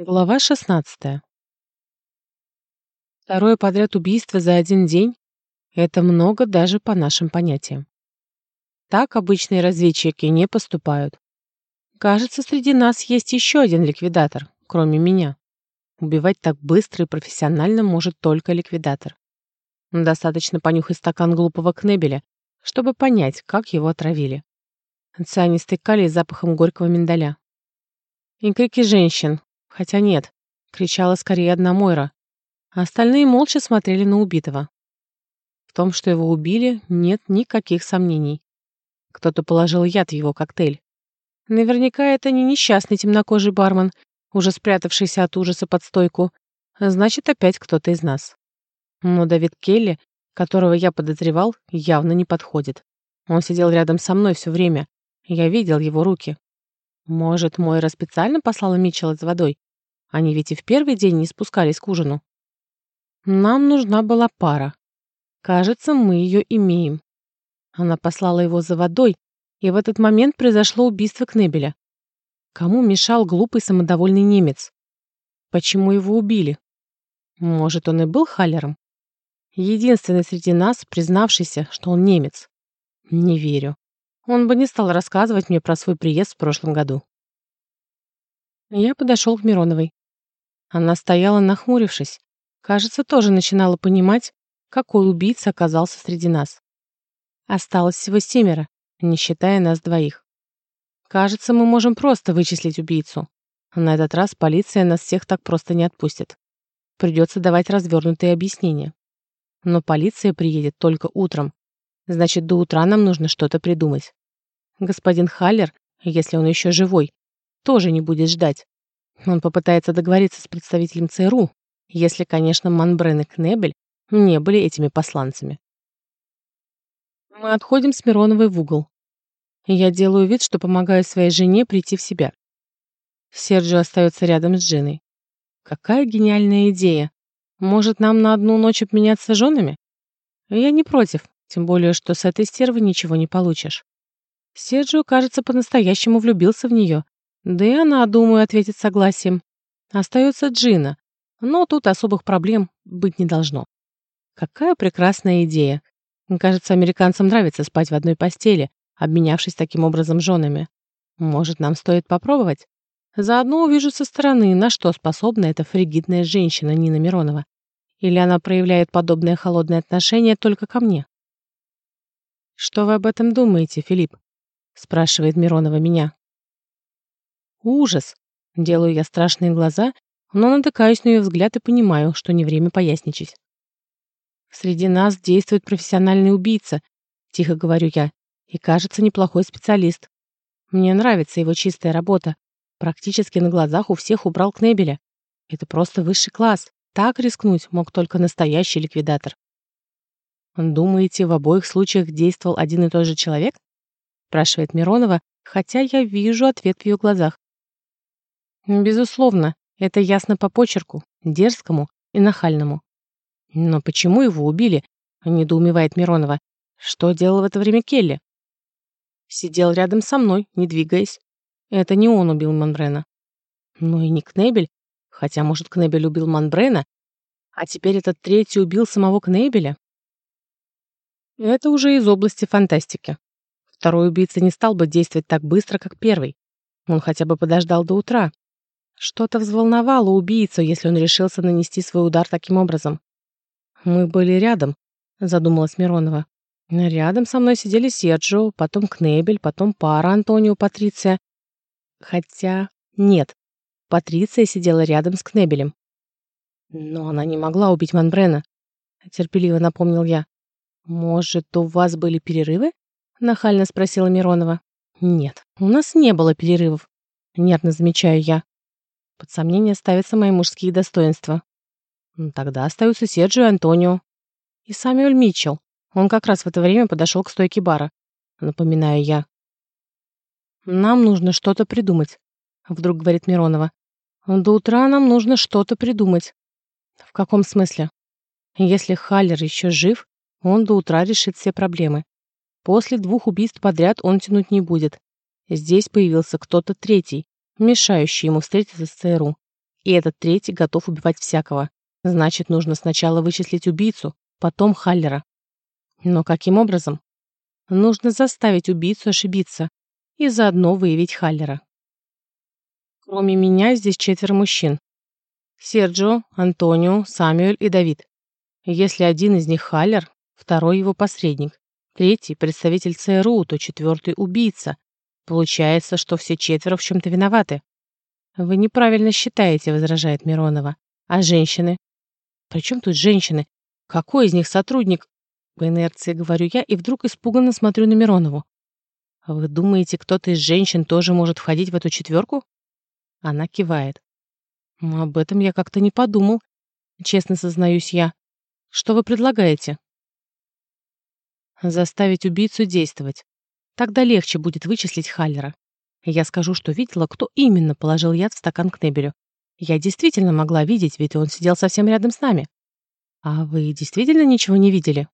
Глава 16. Второе подряд убийство за один день – это много даже по нашим понятиям. Так обычные разведчики не поступают. Кажется, среди нас есть еще один ликвидатор, кроме меня. Убивать так быстро и профессионально может только ликвидатор. Достаточно понюхать стакан глупого кнебеля, чтобы понять, как его отравили. Цианистый калий с запахом горького миндаля. И крики женщин, Хотя нет, кричала скорее одна Мойра. А остальные молча смотрели на убитого. В том, что его убили, нет никаких сомнений. Кто-то положил яд в его коктейль. Наверняка это не несчастный темнокожий бармен, уже спрятавшийся от ужаса под стойку. Значит, опять кто-то из нас. Но Давид Келли, которого я подозревал, явно не подходит. Он сидел рядом со мной все время. Я видел его руки. Может, Мойра специально послала Митчелла за водой? Они ведь и в первый день не спускались к ужину. Нам нужна была пара. Кажется, мы ее имеем. Она послала его за водой, и в этот момент произошло убийство Кнебеля. Кому мешал глупый самодовольный немец? Почему его убили? Может, он и был Халлером? Единственный среди нас, признавшийся, что он немец. Не верю. Он бы не стал рассказывать мне про свой приезд в прошлом году. Я подошел к Мироновой. Она стояла, нахмурившись. Кажется, тоже начинала понимать, какой убийца оказался среди нас. Осталось всего семеро, не считая нас двоих. Кажется, мы можем просто вычислить убийцу. На этот раз полиция нас всех так просто не отпустит. Придется давать развернутые объяснения. Но полиция приедет только утром. Значит, до утра нам нужно что-то придумать. Господин Халлер, если он еще живой, тоже не будет ждать. Он попытается договориться с представителем ЦРУ, если, конечно, Манбрен и Кнебель не были этими посланцами. Мы отходим с Мироновой в угол. Я делаю вид, что помогаю своей жене прийти в себя. Серджио остается рядом с Джиной. Какая гениальная идея. Может, нам на одну ночь обменяться женами? Я не против, тем более, что с этой стервы ничего не получишь. Серджио, кажется, по-настоящему влюбился в нее да и она, думаю, ответит согласием. Остается Джина, но тут особых проблем быть не должно. Какая прекрасная идея. Кажется, американцам нравится спать в одной постели, обменявшись таким образом женами. Может, нам стоит попробовать? Заодно увижу со стороны, на что способна эта фригидная женщина Нина Миронова. Или она проявляет подобное холодное отношение только ко мне? «Что вы об этом думаете, Филипп?» спрашивает Миронова меня. Ужас! Делаю я страшные глаза, но натыкаюсь на ее взгляд и понимаю, что не время поясничать. Среди нас действует профессиональный убийца, тихо говорю я, и кажется неплохой специалист. Мне нравится его чистая работа. Практически на глазах у всех убрал Кнебеля. Это просто высший класс. Так рискнуть мог только настоящий ликвидатор. «Думаете, в обоих случаях действовал один и тот же человек?» спрашивает Миронова, хотя я вижу ответ в ее глазах. Безусловно, это ясно по почерку, дерзкому и нахальному. Но почему его убили? Недоумевает Миронова. Что делал в это время Келли? Сидел рядом со мной, не двигаясь. Это не он убил Манбрена. Ну и не Кнебель, хотя, может, Кнебель убил Манбрена, а теперь этот третий убил самого Кнебеля. Это уже из области фантастики. Второй убийца не стал бы действовать так быстро, как первый. Он хотя бы подождал до утра, что-то взволновало убийцу, если он решился нанести свой удар таким образом. «Мы были рядом», — задумалась Миронова. «Рядом со мной сидели Серджио, потом Кнебель, потом пара Антонио Патриция. Хотя нет, Патриция сидела рядом с Кнебелем. Но она не могла убить Манбрена, терпеливо напомнил я. Может, у вас были перерывы? нахально спросила Миронова. Нет, у нас не было перерывов, нервно замечаю я. Под сомнение ставятся мои мужские достоинства. Тогда остаются Серджио и Антонио. И Самюэль Митчелл. Он как раз в это время подошел к стойке бара. Напоминаю я. «Нам нужно что-то придумать», — вдруг говорит Миронова. «До утра нам нужно что-то придумать». «В каком смысле?» «Если Халлер еще жив, он до утра решит все проблемы. После двух убийств подряд он тянуть не будет. Здесь появился кто-то третий, мешающий ему встретиться с ЦРУ. И этот третий готов убивать всякого. Значит, нужно сначала вычислить убийцу, потом Халлера. Но каким образом? Нужно заставить убийцу ошибиться и заодно выявить Халлера. Кроме меня здесь четверо мужчин. Серджио, Антонио, Самюэль и Давид. Если один из них Халлер, второй его посредник, третий – представитель ЦРУ, то четвертый – убийца. Получается, что все четверо в чем-то виноваты. «Вы неправильно считаете», — возражает Миронова. «А женщины?» «При чем тут женщины? Какой из них сотрудник?» По инерции говорю я и вдруг испуганно смотрю на Миронову. «Вы думаете, кто-то из женщин тоже может входить в эту четверку?» Она кивает. «Об этом я как-то не подумал», — честно сознаюсь я. «Что вы предлагаете?» «Заставить убийцу действовать. Тогда легче будет вычислить Халлера. Я скажу, что видела, кто именно положил яд в стакан к Небелю. Я действительно могла видеть, ведь он сидел совсем рядом с нами. А вы действительно ничего не видели?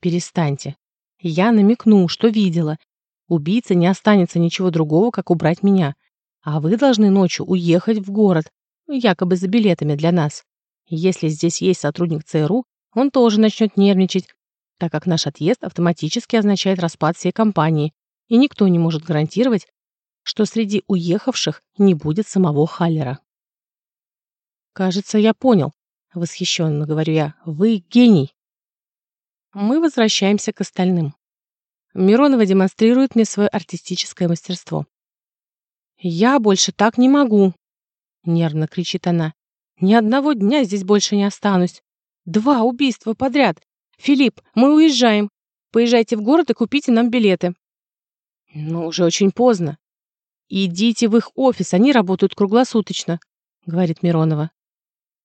Перестаньте. Я намекну, что видела. Убийца не останется ничего другого, как убрать меня. А вы должны ночью уехать в город, якобы за билетами для нас. Если здесь есть сотрудник ЦРУ, он тоже начнет нервничать, так как наш отъезд автоматически означает распад всей компании, и никто не может гарантировать, что среди уехавших не будет самого Халлера. «Кажется, я понял», — восхищенно говорю я. «Вы гений». Мы возвращаемся к остальным. Миронова демонстрирует мне свое артистическое мастерство. «Я больше так не могу», — нервно кричит она. «Ни одного дня здесь больше не останусь. Два убийства подряд. Филипп, мы уезжаем. Поезжайте в город и купите нам билеты». «Но уже очень поздно. «Идите в их офис, они работают круглосуточно», — говорит Миронова.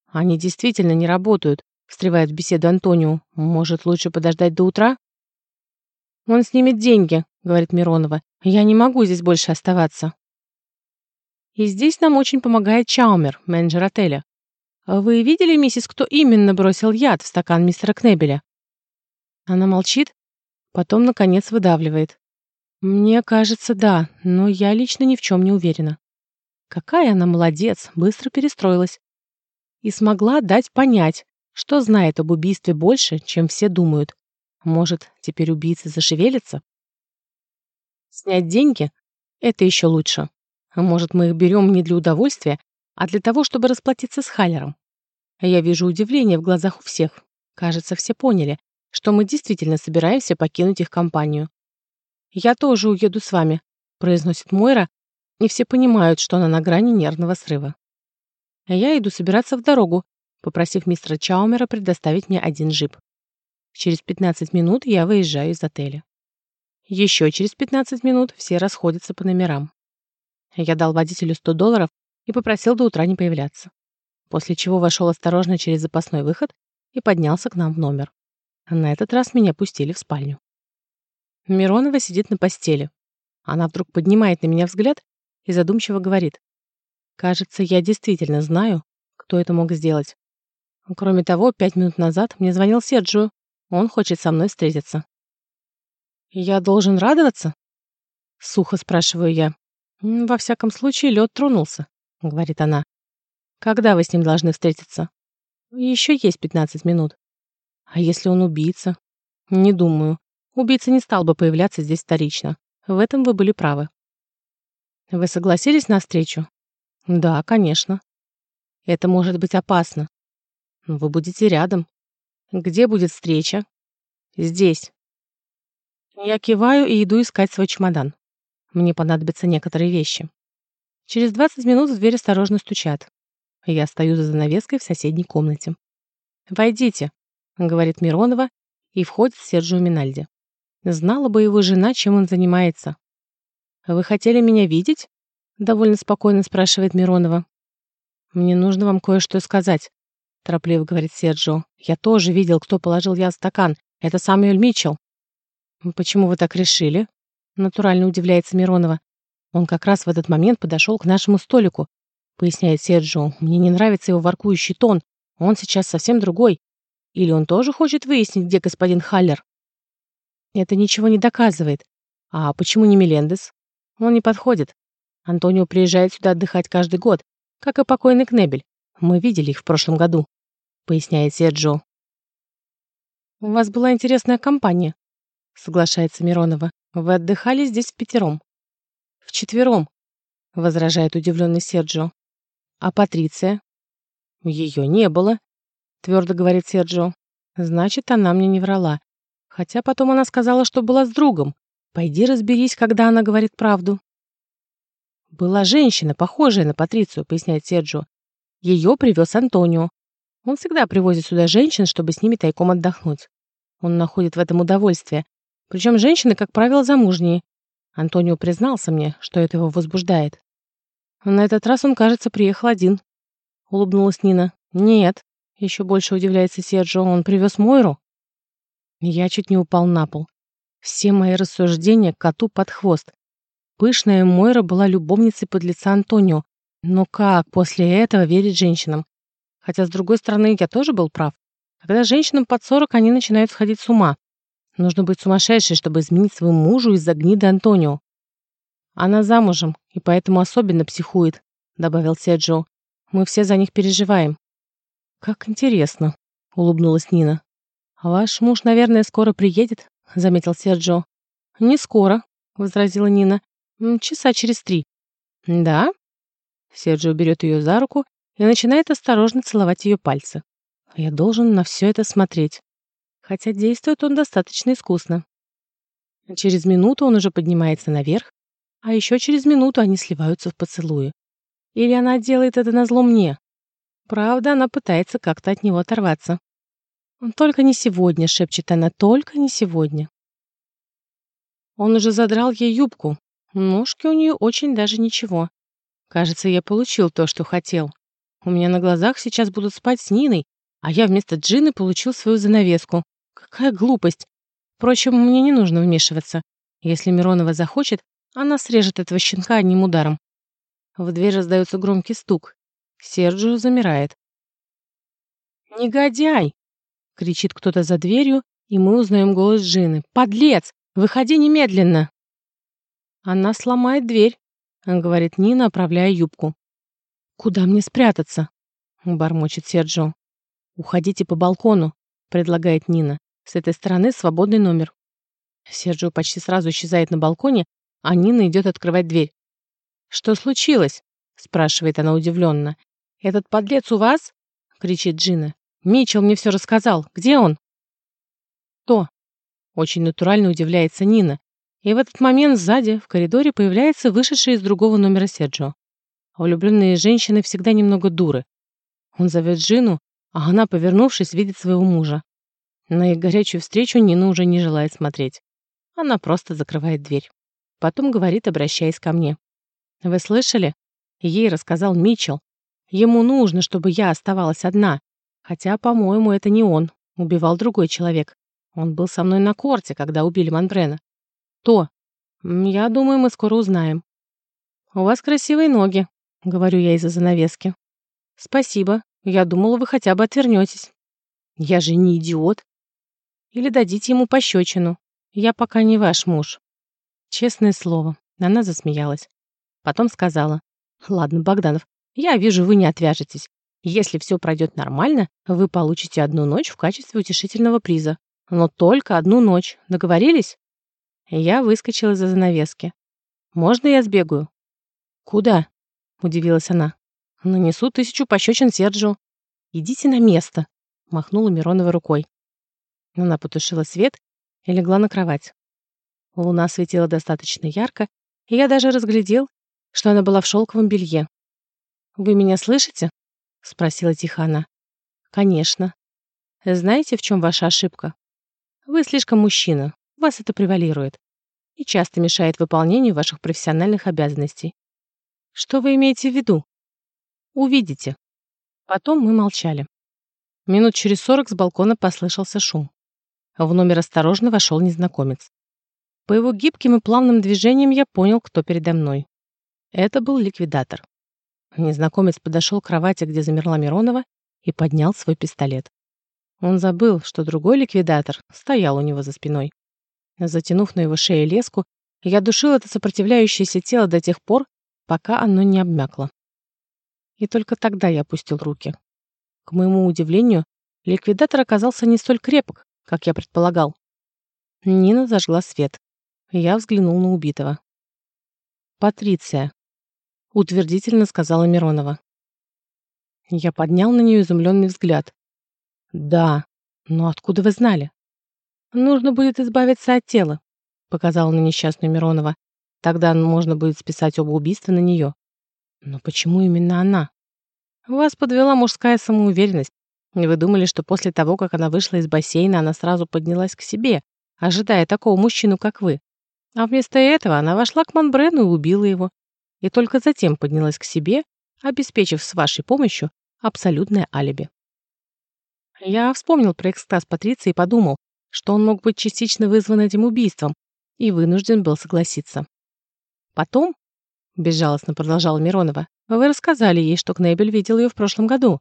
«Они действительно не работают», — встревает в беседу Антонио. «Может, лучше подождать до утра?» «Он снимет деньги», — говорит Миронова. «Я не могу здесь больше оставаться». И здесь нам очень помогает Чаумер, менеджер отеля. «Вы видели, миссис, кто именно бросил яд в стакан мистера Кнебеля?» Она молчит, потом, наконец, выдавливает. Мне кажется, да, но я лично ни в чем не уверена. Какая она молодец, быстро перестроилась. И смогла дать понять, что знает об убийстве больше, чем все думают. Может, теперь убийцы зашевелятся? Снять деньги — это еще лучше. Может, мы их берем не для удовольствия, а для того, чтобы расплатиться с Халлером. Я вижу удивление в глазах у всех. Кажется, все поняли, что мы действительно собираемся покинуть их компанию. «Я тоже уеду с вами», — произносит Мойра, и все понимают, что она на грани нервного срыва. А я иду собираться в дорогу, попросив мистера Чаумера предоставить мне один джип. Через 15 минут я выезжаю из отеля. Еще через 15 минут все расходятся по номерам. Я дал водителю 100 долларов и попросил до утра не появляться. После чего вошел осторожно через запасной выход и поднялся к нам в номер. На этот раз меня пустили в спальню. Миронова сидит на постели. Она вдруг поднимает на меня взгляд и задумчиво говорит. «Кажется, я действительно знаю, кто это мог сделать. Кроме того, пять минут назад мне звонил Серджио. Он хочет со мной встретиться». «Я должен радоваться?» Сухо спрашиваю я. «Во всяком случае, лед тронулся», — говорит она. «Когда вы с ним должны встретиться?» «Еще есть пятнадцать минут». «А если он убийца?» «Не думаю. Убийца не стал бы появляться здесь вторично. В этом вы были правы. Вы согласились на встречу? Да, конечно. Это может быть опасно. Вы будете рядом. Где будет встреча? Здесь. Я киваю и иду искать свой чемодан. Мне понадобятся некоторые вещи. Через 20 минут в дверь осторожно стучат. Я стою за занавеской в соседней комнате. «Войдите», — говорит Миронова, и входит Серджио Минальди. Знала бы его жена, чем он занимается. «Вы хотели меня видеть?» — довольно спокойно спрашивает Миронова. «Мне нужно вам кое-что сказать», — торопливо говорит Серджио. «Я тоже видел, кто положил я в стакан. Это Самуэль Митчелл». «Почему вы так решили?» — натурально удивляется Миронова. «Он как раз в этот момент подошел к нашему столику», — поясняет Серджио. «Мне не нравится его воркующий тон. Он сейчас совсем другой. Или он тоже хочет выяснить, где господин Халлер?» Это ничего не доказывает. А почему не Мелендес? Он не подходит. Антонио приезжает сюда отдыхать каждый год, как и покойный Кнебель. Мы видели их в прошлом году», — поясняет Серджо. «У вас была интересная компания», — соглашается Миронова. «Вы отдыхали здесь в пятером». «Вчетвером», — возражает удивленный Серджо. «А Патриция?» «Ее не было», — твердо говорит Серджо. «Значит, она мне не врала. Хотя потом она сказала, что была с другом. Пойди разберись, когда она говорит правду». «Была женщина, похожая на Патрицию», — поясняет Серджо. «Ее привез Антонио. Он всегда привозит сюда женщин, чтобы с ними тайком отдохнуть. Он находит в этом удовольствие. Причем женщины, как правило, замужние. Антонио признался мне, что это его возбуждает. На этот раз он, кажется, приехал один. Улыбнулась Нина. Нет. Еще больше удивляется Серджио. Он привез Мойру. Я чуть не упал на пол. Все мои рассуждения коту под хвост. Пышная Мойра была любовницей подлеца Антонио. Но как после этого верить женщинам? Хотя, с другой стороны, я тоже был прав. Когда женщинам под 40, они начинают сходить с ума. Нужно быть сумасшедшей, чтобы изменить своему мужу из-за гнида Антонио. Она замужем, и поэтому особенно психует, добавил Серджо. Мы все за них переживаем. Как интересно, улыбнулась Нина. Ваш муж, наверное, скоро приедет, заметил Серджо. Не скоро, возразила Нина. Часа через три. Да? Серджио берет ее за руку и начинает осторожно целовать ее пальцы. Я должен на все это смотреть. Хотя действует он достаточно искусно. Через минуту он уже поднимается наверх, а еще через минуту они сливаются в поцелуе. Или она делает это назло мне. Правда, она пытается как-то от него оторваться. «Только не сегодня», — шепчет она, — «только не сегодня». Он уже задрал ей юбку, Ножки у нее очень даже ничего. Кажется, я получил то, что хотел. У меня на глазах сейчас будут спать с Ниной, а я вместо Джины получил свою занавеску. Какая глупость. Впрочем, мне не нужно вмешиваться. Если Миронова захочет, она срежет этого щенка одним ударом. В дверь раздается громкий стук. Серджио замирает. «Негодяй!» — кричит кто-то за дверью, и мы узнаем голос Джины. «Подлец! Выходи немедленно!» «Она сломает дверь», — говорит Нина, оправляя юбку. «Куда мне спрятаться?» — бормочет Серджо. «Уходите по балкону», — предлагает Нина. «С этой стороны свободный номер». Серджио почти сразу исчезает на балконе, а Нина идет открывать дверь. «Что случилось?» — спрашивает она удивленно. «Этот подлец у вас?» — кричит Джина. «Митчелл мне все рассказал. Где он?» «Кто?» — очень натурально удивляется Нина, и в этот момент сзади, в коридоре, появляется вышедший из другого номера Серджио. Влюбленные женщины всегда немного дуры. Он зовет Джину, а она, повернувшись, видит своего мужа. На их горячую встречу Нина уже не желает смотреть. Она просто закрывает дверь. Потом говорит, обращаясь ко мне. «Вы слышали?» Ей рассказал Митчелл. «Ему нужно, чтобы я оставалась одна. Хотя, по-моему, это не он. Убивал другой человек. Он был со мной на корте, когда убили Манбрена. «Кто?» «Я думаю, мы скоро узнаем». «У вас красивые ноги», — говорю я из-за занавески. «Спасибо. Я думала, вы хотя бы отвернетесь». «Я же не идиот». «Или дадите ему пощечину. Я пока не ваш муж». Честное слово. Она засмеялась. Потом сказала. «Ладно, Богданов, я вижу, вы не отвяжетесь. Если все пройдет нормально, вы получите одну ночь в качестве утешительного приза. Но только одну ночь. Договорились?» Я выскочила за занавески. «Можно я сбегаю?» «Куда?» — удивилась она. «Нанесу тысячу пощечин Серджио». «Идите на место», — махнула Миронова рукой. Она потушила свет и легла на кровать. Луна светила достаточно ярко, и я даже разглядел, что она была в шелковом белье. «Вы меня слышите?» — спросила тихо она. «Конечно. Знаете, в чем ваша ошибка? Вы слишком мужчина, вас это превалирует и часто мешает выполнению ваших профессиональных обязанностей. Что вы имеете в виду? Увидите. Потом мы молчали. Минут через сорок с балкона послышался шум. В номер осторожно вошел незнакомец. По его гибким и плавным движениям я понял, кто передо мной. Это был ликвидатор. Незнакомец подошел к кровати, где замерла Миронова, и поднял свой пистолет. Он забыл, что другой ликвидатор стоял у него за спиной. Затянув на его шее леску, я душил это сопротивляющееся тело до тех пор, пока оно не обмякло. И только тогда я опустил руки. К моему удивлению, ликвидатор оказался не столь крепок, как я предполагал. Нина зажгла свет. Я взглянул на убитого. «Патриция», — утвердительно сказала Миронова. Я поднял на нее изумленный взгляд. «Да, но откуда вы знали?» «Нужно будет избавиться от тела», — показала на несчастную Миронова. «Тогда можно будет списать оба убийства на нее». «Но почему именно она?» «Вас подвела мужская самоуверенность. Вы думали, что после того, как она вышла из бассейна, она сразу поднялась к себе, ожидая такого мужчину, как вы. А вместо этого она вошла к Монбрену и убила его. И только затем поднялась к себе, обеспечив с вашей помощью абсолютное алиби. Я вспомнил про экстаз Патриции и подумал, что он мог быть частично вызван этим убийством, и вынужден был согласиться. Потом, безжалостно продолжала Миронова, вы рассказали ей, что Кнебель видел ее в прошлом году.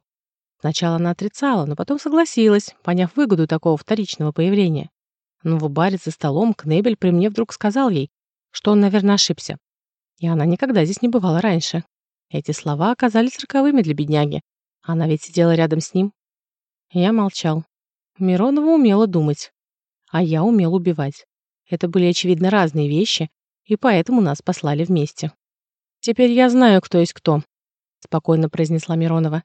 Сначала она отрицала, но потом согласилась, поняв выгоду такого вторичного появления. Но в баре за столом Кнебель при мне вдруг сказал ей, что он, наверное, ошибся. И она никогда здесь не бывала раньше. Эти слова оказались роковыми для бедняги. Она ведь сидела рядом с ним. Я молчал. Миронова умела думать, а я умел убивать. Это были, очевидно, разные вещи, и поэтому нас послали вместе. «Теперь я знаю, кто есть кто», — спокойно произнесла Миронова.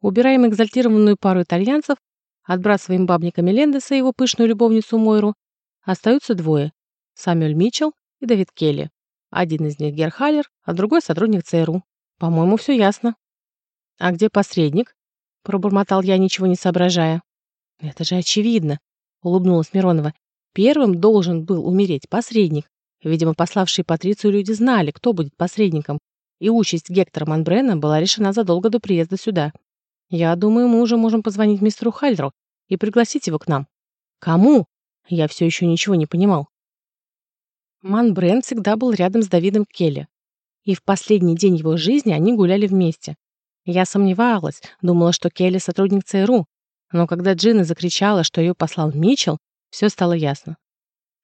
«Убираем экзальтированную пару итальянцев, отбрасываем бабника Мелендеса и его пышную любовницу Мойру. Остаются двое — Самюэль Митчелл и Давид Келли. Один из них Герхалер, а другой — сотрудник ЦРУ. По-моему, все ясно». «А где посредник?» — пробормотал я, ничего не соображая. «Это же очевидно», — улыбнулась Миронова. «Первым должен был умереть посредник. Видимо, пославшие Патрицию люди знали, кто будет посредником, и участь Гектора Манбрена была решена задолго до приезда сюда. Я думаю, мы уже можем позвонить мистеру Хальдру и пригласить его к нам. Кому? Я все еще ничего не понимал. Манбрен всегда был рядом с Давидом Келли. И в последний день его жизни они гуляли вместе. Я сомневалась, думала, что Келли сотрудник ЦРУ, но когда Джина закричала, что ее послал Митчелл, все стало ясно.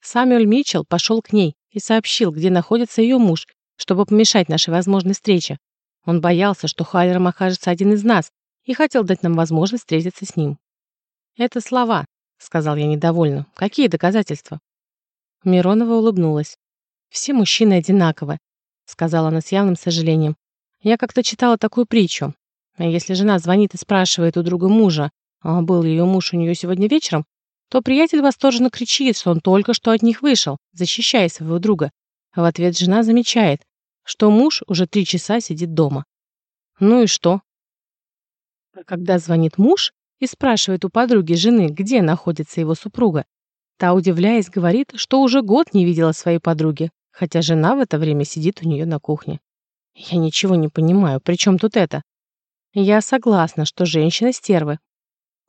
Самюэль Митчелл пошел к ней и сообщил, где находится ее муж, чтобы помешать нашей возможной встрече. Он боялся, что Халлером окажется один из нас, и хотел дать нам возможность встретиться с ним. «Это слова», — сказал я недовольно. «Какие доказательства?» Миронова улыбнулась. «Все мужчины одинаковы», — сказала она с явным сожалением. «Я как-то читала такую притчу. Если жена звонит и спрашивает у друга мужа, а был ее муж у нее сегодня вечером, то приятель восторженно кричит, что он только что от них вышел, защищая своего друга. А в ответ жена замечает, что муж уже три часа сидит дома. Ну и что? Когда звонит муж и спрашивает у подруги жены, где находится его супруга, та, удивляясь, говорит, что уже год не видела своей подруги, хотя жена в это время сидит у нее на кухне. Я ничего не понимаю, при чем тут это? Я согласна, что женщины стервы,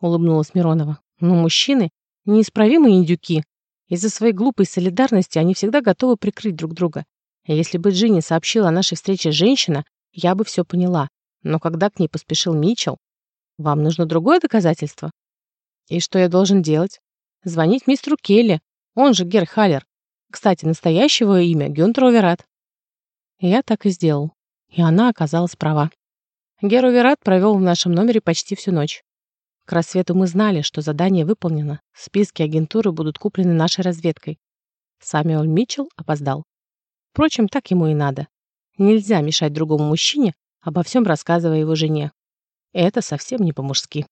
улыбнулась Миронова. Но мужчины — неисправимые индюки. Из-за своей глупой солидарности они всегда готовы прикрыть друг друга. Если бы Джинни сообщила о нашей встрече женщина, я бы все поняла. Но когда к ней поспешил Митчелл, вам нужно другое доказательство? И что я должен делать? Звонить мистеру Келли, он же Гер Халлер. Кстати, настоящего имя Гюнтер Оверат. Я так и сделал. И она оказалась права. Гер Оверат провел в нашем номере почти всю ночь. К рассвету мы знали, что задание выполнено, списки агентуры будут куплены нашей разведкой. Самюэль Митчелл опоздал. Впрочем, так ему и надо. Нельзя мешать другому мужчине, обо всем рассказывая его жене. Это совсем не по-мужски.